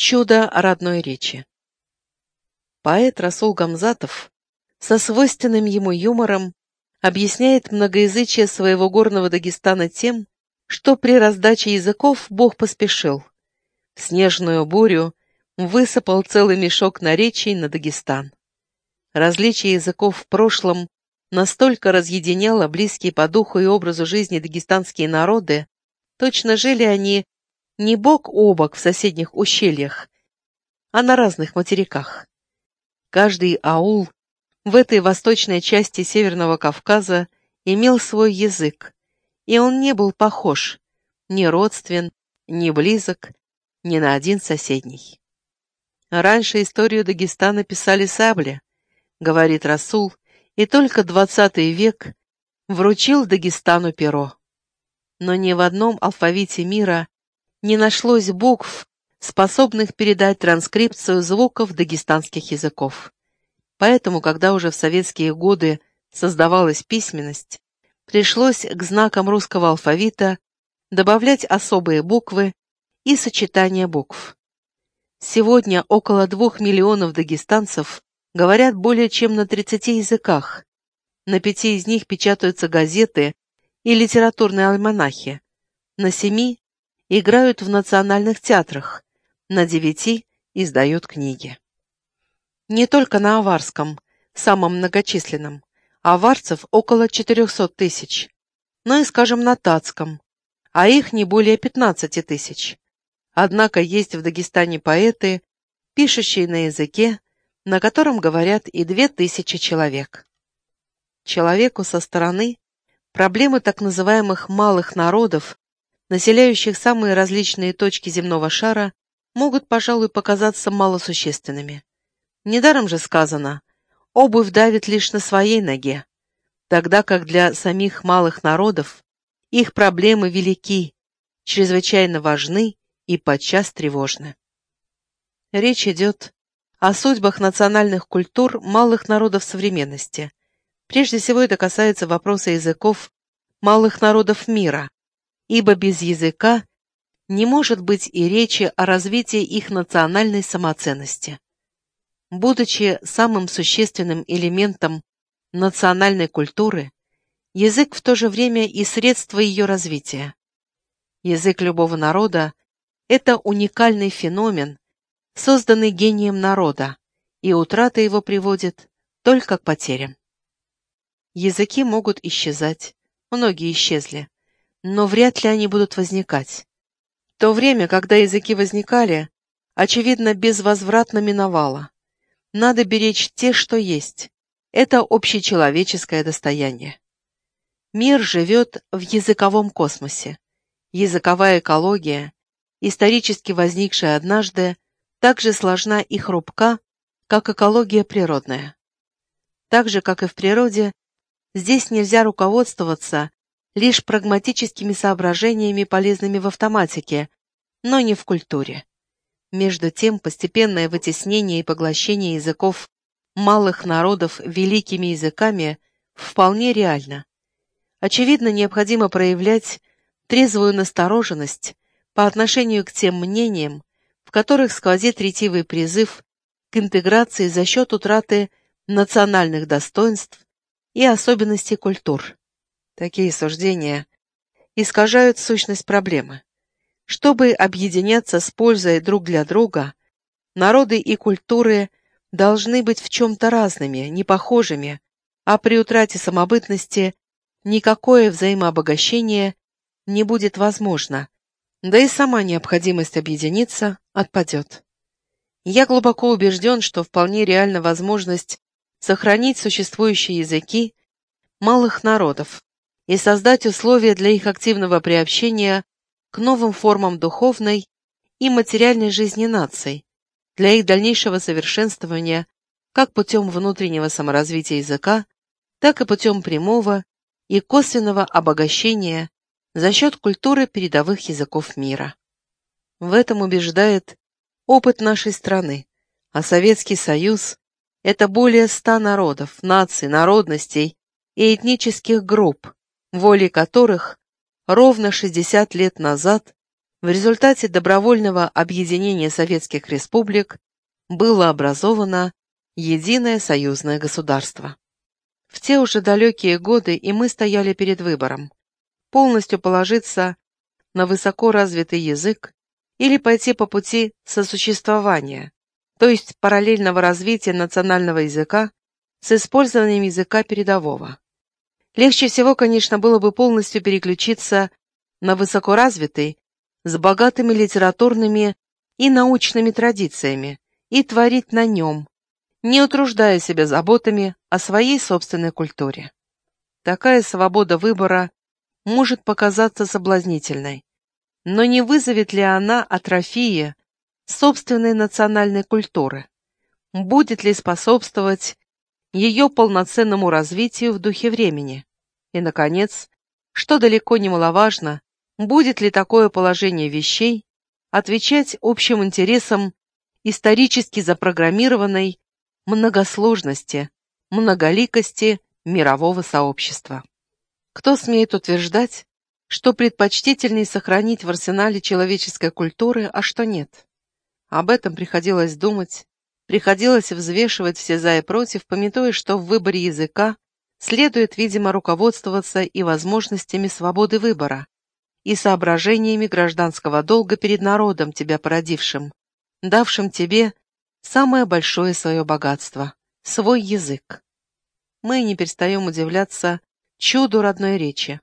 Чудо родной речи. Поэт Расул Гамзатов со свойственным ему юмором объясняет многоязычие своего горного Дагестана тем, что при раздаче языков Бог поспешил. В снежную бурю высыпал целый мешок наречий на Дагестан. Различие языков в прошлом настолько разъединяло близкие по духу и образу жизни дагестанские народы, точно жили они не бок о бок в соседних ущельях, а на разных материках. Каждый аул в этой восточной части Северного Кавказа имел свой язык, и он не был похож, ни родствен, ни близок, ни на один соседний. Раньше историю Дагестана писали сабли, говорит Расул, и только двадцатый век вручил Дагестану перо. Но ни в одном алфавите мира не нашлось букв, способных передать транскрипцию звуков дагестанских языков. Поэтому, когда уже в советские годы создавалась письменность, пришлось к знакам русского алфавита добавлять особые буквы и сочетания букв. Сегодня около двух миллионов дагестанцев говорят более чем на 30 языках. На пяти из них печатаются газеты и литературные альманахи, на семи играют в национальных театрах, на девяти издают книги. Не только на аварском, самом многочисленном, аварцев около 400 тысяч, но и, скажем, на татском, а их не более 15 тысяч. Однако есть в Дагестане поэты, пишущие на языке, на котором говорят и две тысячи человек. Человеку со стороны проблемы так называемых малых народов населяющих самые различные точки земного шара, могут, пожалуй, показаться малосущественными. Недаром же сказано, обувь давит лишь на своей ноге, тогда как для самих малых народов их проблемы велики, чрезвычайно важны и подчас тревожны. Речь идет о судьбах национальных культур малых народов современности. Прежде всего это касается вопроса языков малых народов мира, ибо без языка не может быть и речи о развитии их национальной самоценности. Будучи самым существенным элементом национальной культуры, язык в то же время и средство ее развития. Язык любого народа – это уникальный феномен, созданный гением народа, и утрата его приводит только к потерям. Языки могут исчезать, многие исчезли, но вряд ли они будут возникать. То время, когда языки возникали, очевидно, безвозвратно миновало. Надо беречь те, что есть. Это общечеловеческое достояние. Мир живет в языковом космосе. Языковая экология, исторически возникшая однажды, так же сложна и хрупка, как экология природная. Так же, как и в природе, здесь нельзя руководствоваться лишь прагматическими соображениями, полезными в автоматике, но не в культуре. Между тем, постепенное вытеснение и поглощение языков малых народов великими языками вполне реально. Очевидно, необходимо проявлять трезвую настороженность по отношению к тем мнениям, в которых сквозит ретивый призыв к интеграции за счет утраты национальных достоинств и особенностей культур. Такие суждения искажают сущность проблемы. Чтобы объединяться с пользой друг для друга, народы и культуры должны быть в чем-то разными, не похожими, а при утрате самобытности никакое взаимообогащение не будет возможно, да и сама необходимость объединиться отпадет. Я глубоко убежден, что вполне реальна возможность сохранить существующие языки малых народов, и создать условия для их активного приобщения к новым формам духовной и материальной жизни наций, для их дальнейшего совершенствования как путем внутреннего саморазвития языка, так и путем прямого и косвенного обогащения за счет культуры передовых языков мира. В этом убеждает опыт нашей страны, а Советский Союз – это более ста народов, наций, народностей и этнических групп, волей которых ровно 60 лет назад в результате добровольного объединения советских республик было образовано единое союзное государство. В те уже далекие годы и мы стояли перед выбором – полностью положиться на высоко развитый язык или пойти по пути сосуществования, то есть параллельного развития национального языка с использованием языка передового. Легче всего, конечно, было бы полностью переключиться на высокоразвитый, с богатыми литературными и научными традициями, и творить на нем, не утруждая себя заботами о своей собственной культуре. Такая свобода выбора может показаться соблазнительной, но не вызовет ли она атрофии собственной национальной культуры? Будет ли способствовать ее полноценному развитию в духе времени? И, наконец, что далеко не маловажно, будет ли такое положение вещей отвечать общим интересам исторически запрограммированной многосложности, многоликости мирового сообщества. Кто смеет утверждать, что предпочтительней сохранить в арсенале человеческой культуры, а что нет? Об этом приходилось думать, приходилось взвешивать все за и против, пометуя, что в выборе языка следует, видимо, руководствоваться и возможностями свободы выбора, и соображениями гражданского долга перед народом, тебя породившим, давшим тебе самое большое свое богатство — свой язык. Мы не перестаем удивляться чуду родной речи.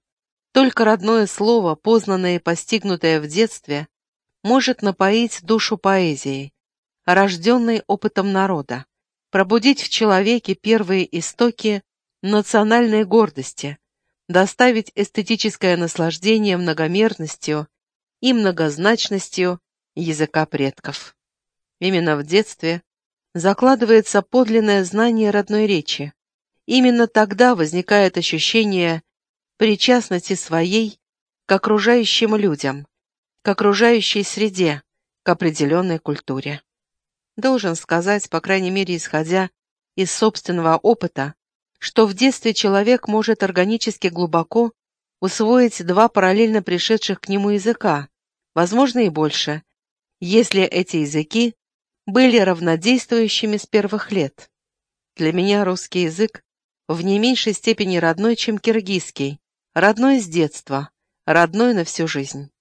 Только родное слово, познанное и постигнутое в детстве, может напоить душу поэзией, рожденной опытом народа, пробудить в человеке первые истоки национальной гордости, доставить эстетическое наслаждение многомерностью и многозначностью языка предков. Именно в детстве закладывается подлинное знание родной речи. Именно тогда возникает ощущение причастности своей к окружающим людям, к окружающей среде, к определенной культуре. Должен сказать, по крайней мере, исходя из собственного опыта, что в детстве человек может органически глубоко усвоить два параллельно пришедших к нему языка, возможно и больше, если эти языки были равнодействующими с первых лет. Для меня русский язык в не меньшей степени родной, чем киргизский, родной с детства, родной на всю жизнь.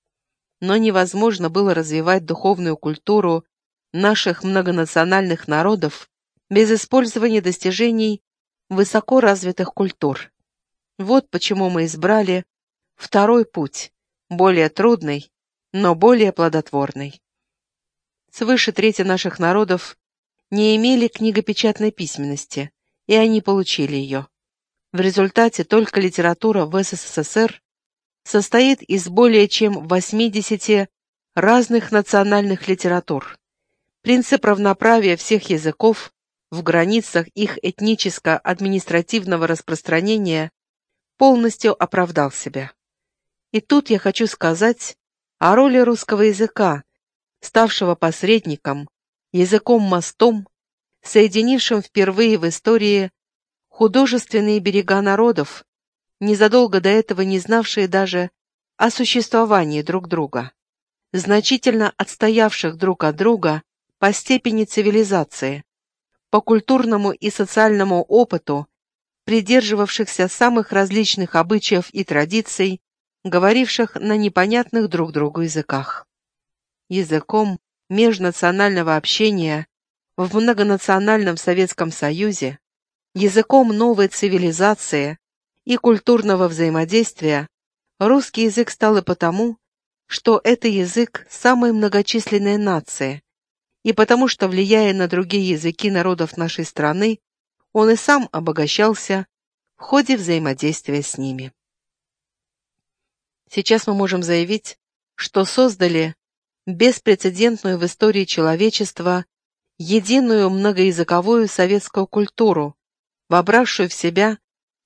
Но невозможно было развивать духовную культуру наших многонациональных народов без использования достижений высоко развитых культур. Вот почему мы избрали второй путь, более трудный, но более плодотворный. Свыше трети наших народов не имели книгопечатной письменности, и они получили ее. В результате только литература в СССР состоит из более чем 80 разных национальных литератур. Принцип равноправия всех языков в границах их этническо-административного распространения полностью оправдал себя. И тут я хочу сказать о роли русского языка ставшего посредником, языком-мостом, соединившим впервые в истории художественные берега народов, незадолго до этого не знавшие даже о существовании друг друга, значительно отстоявших друг от друга по степени цивилизации, по культурному и социальному опыту, придерживавшихся самых различных обычаев и традиций, говоривших на непонятных друг другу языках. Языком межнационального общения в многонациональном Советском Союзе, языком новой цивилизации и культурного взаимодействия, русский язык стал и потому, что это язык самой многочисленной нации, и потому что, влияя на другие языки народов нашей страны, он и сам обогащался в ходе взаимодействия с ними. Сейчас мы можем заявить, что создали беспрецедентную в истории человечества единую многоязыковую советскую культуру, вобравшую в себя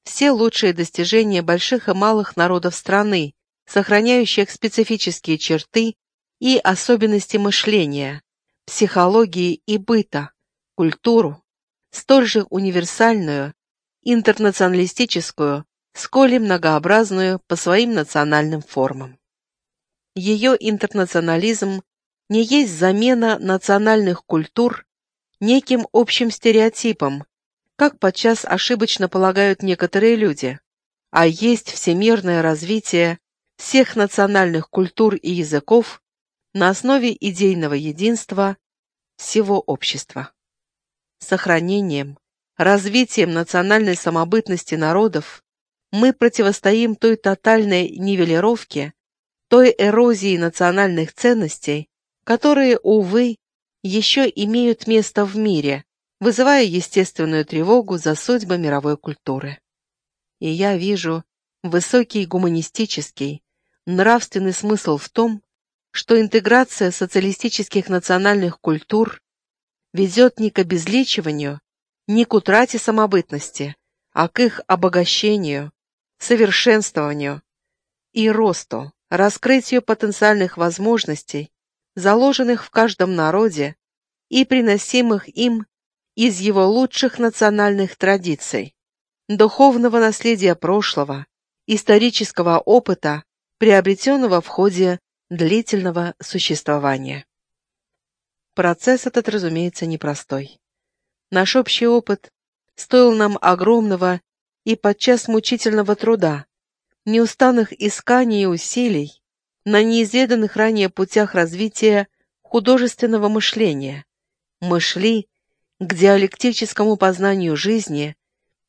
все лучшие достижения больших и малых народов страны, сохраняющих специфические черты и особенности мышления, психологии и быта, культуру, столь же универсальную, интернационалистическую, сколь и многообразную по своим национальным формам. ее интернационализм не есть замена национальных культур неким общим стереотипом, как подчас ошибочно полагают некоторые люди, а есть всемирное развитие всех национальных культур и языков на основе идейного единства всего общества. Сохранением, развитием национальной самобытности народов мы противостоим той тотальной нивелировке, той эрозии национальных ценностей, которые, увы, еще имеют место в мире, вызывая естественную тревогу за судьбы мировой культуры. И я вижу высокий гуманистический, нравственный смысл в том, что интеграция социалистических национальных культур ведет не к обезличиванию, не к утрате самобытности, а к их обогащению, совершенствованию и росту, раскрытию потенциальных возможностей, заложенных в каждом народе и приносимых им из его лучших национальных традиций, духовного наследия прошлого, исторического опыта, приобретенного в ходе длительного существования. Процесс этот, разумеется, непростой. Наш общий опыт стоил нам огромного и подчас мучительного труда, неустанных исканий и усилий на неизведанных ранее путях развития художественного мышления. Мы шли к диалектическому познанию жизни,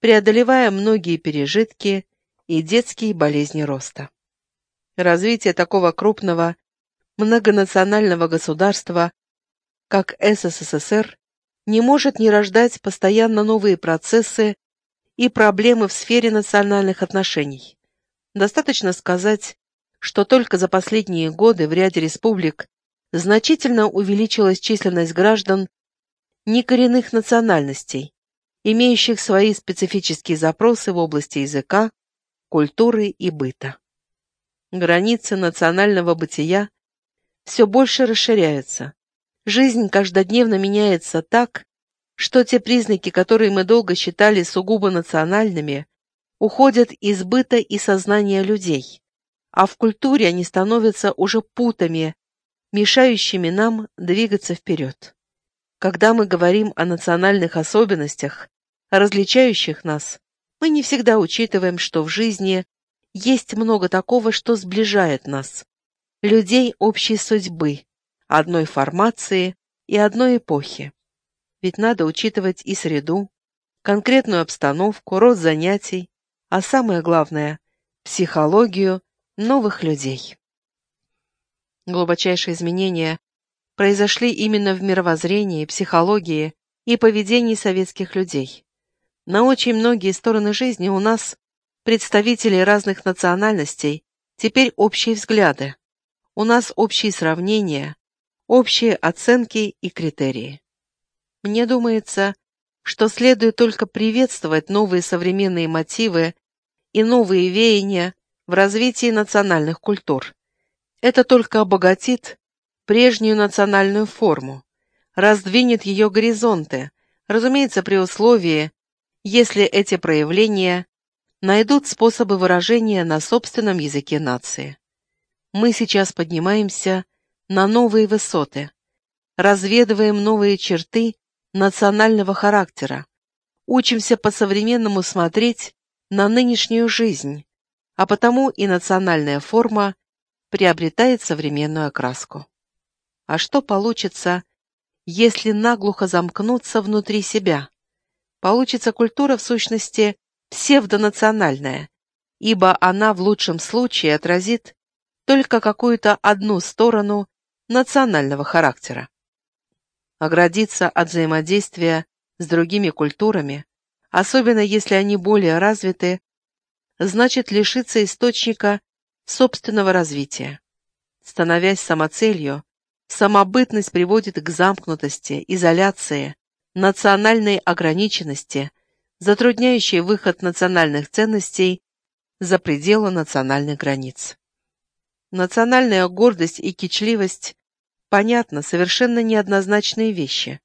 преодолевая многие пережитки и детские болезни роста. Развитие такого крупного многонационального государства, как СССР, не может не рождать постоянно новые процессы и проблемы в сфере национальных отношений. Достаточно сказать, что только за последние годы в ряде республик значительно увеличилась численность граждан некоренных национальностей, имеющих свои специфические запросы в области языка, культуры и быта. Границы национального бытия все больше расширяются. Жизнь каждодневно меняется так, что те признаки, которые мы долго считали сугубо национальными, уходят из быта и сознания людей, а в культуре они становятся уже путами, мешающими нам двигаться вперед. Когда мы говорим о национальных особенностях, различающих нас, мы не всегда учитываем, что в жизни есть много такого, что сближает нас. Людей общей судьбы, одной формации и одной эпохи. Ведь надо учитывать и среду, конкретную обстановку, род занятий, а самое главное – психологию новых людей. Глубочайшие изменения произошли именно в мировоззрении, психологии и поведении советских людей. На очень многие стороны жизни у нас, представителей разных национальностей, теперь общие взгляды. У нас общие сравнения, общие оценки и критерии. Мне думается, что следует только приветствовать новые современные мотивы и новые веяния в развитии национальных культур. Это только обогатит прежнюю национальную форму, раздвинет ее горизонты, разумеется, при условии, если эти проявления найдут способы выражения на собственном языке нации. Мы сейчас поднимаемся на новые высоты, разведываем новые черты национального характера, учимся по-современному смотреть на нынешнюю жизнь, а потому и национальная форма приобретает современную окраску. А что получится, если наглухо замкнуться внутри себя? Получится культура, в сущности, псевдонациональная, ибо она в лучшем случае отразит только какую-то одну сторону национального характера. Оградиться от взаимодействия с другими культурами, особенно если они более развиты, значит лишиться источника собственного развития. Становясь самоцелью, Самобытность приводит к замкнутости, изоляции, национальной ограниченности, затрудняющей выход национальных ценностей за пределы национальных границ. Национальная гордость и кичливость, понятно, совершенно неоднозначные вещи.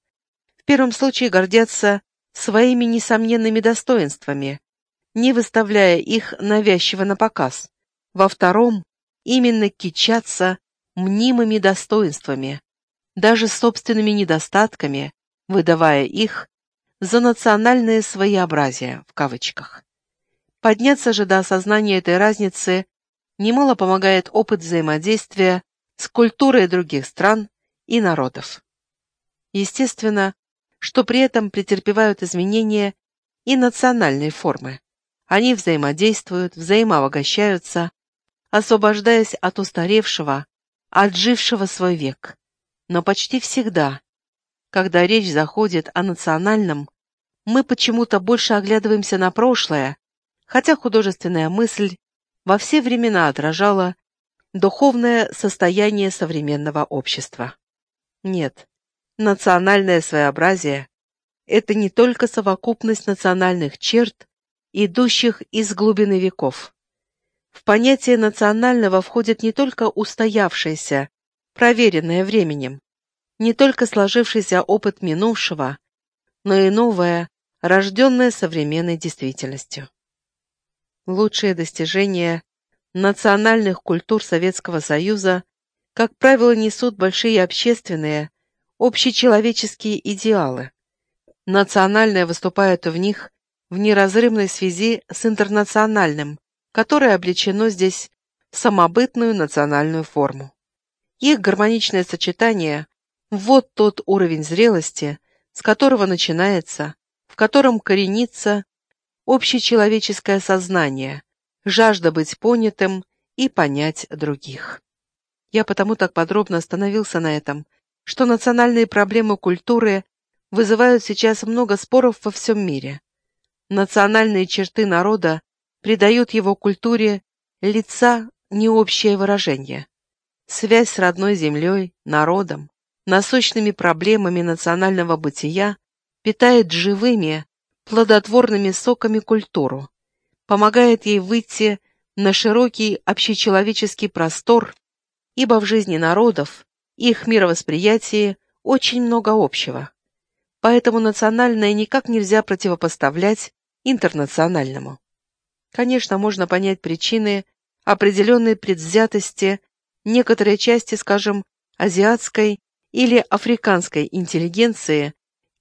В первом случае гордятся своими несомненными достоинствами, не выставляя их навязчиво на показ. Во втором именно кичатся мнимыми достоинствами, даже собственными недостатками, выдавая их за национальное своеобразие в кавычках. Подняться же до осознания этой разницы немало помогает опыт взаимодействия с культурой других стран и народов. Естественно, что при этом претерпевают изменения и национальные формы. Они взаимодействуют, взаимообогащаются, освобождаясь от устаревшего, отжившего свой век. Но почти всегда, когда речь заходит о национальном, мы почему-то больше оглядываемся на прошлое, хотя художественная мысль во все времена отражала духовное состояние современного общества. Нет, национальное своеобразие – это не только совокупность национальных черт, идущих из глубины веков. В понятие национального входит не только устоявшееся, проверенное временем, не только сложившийся опыт минувшего, но и новое, рожденное современной действительностью. Лучшие достижения национальных культур Советского Союза, как правило, несут большие общественные, общечеловеческие идеалы. Национальное выступает в них в неразрывной связи с интернациональным, которое облечено здесь в самобытную национальную форму. Их гармоничное сочетание – вот тот уровень зрелости, с которого начинается, в котором коренится общечеловеческое сознание, жажда быть понятым и понять других. Я потому так подробно остановился на этом, что национальные проблемы культуры вызывают сейчас много споров во всем мире. Национальные черты народа придают его культуре лица необщее выражение. Связь с родной землей, народом, насущными проблемами национального бытия питает живыми, плодотворными соками культуру, помогает ей выйти на широкий общечеловеческий простор, ибо в жизни народов, их мировосприятии очень много общего. Поэтому национальное никак нельзя противопоставлять интернациональному. Конечно, можно понять причины определенной предвзятости некоторой части, скажем, азиатской или африканской интеллигенции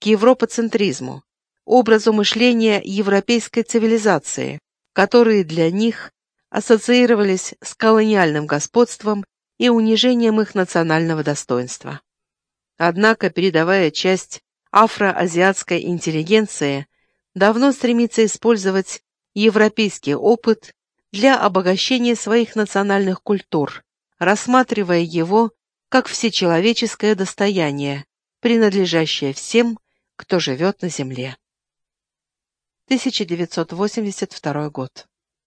к европоцентризму, образу мышления европейской цивилизации, которые для них ассоциировались с колониальным господством и унижением их национального достоинства. Однако передовая часть афроазиатской интеллигенции давно стремится использовать европейский опыт для обогащения своих национальных культур, рассматривая его как всечеловеческое достояние, принадлежащее всем, кто живет на Земле. 1982 год.